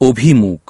অভিমুখ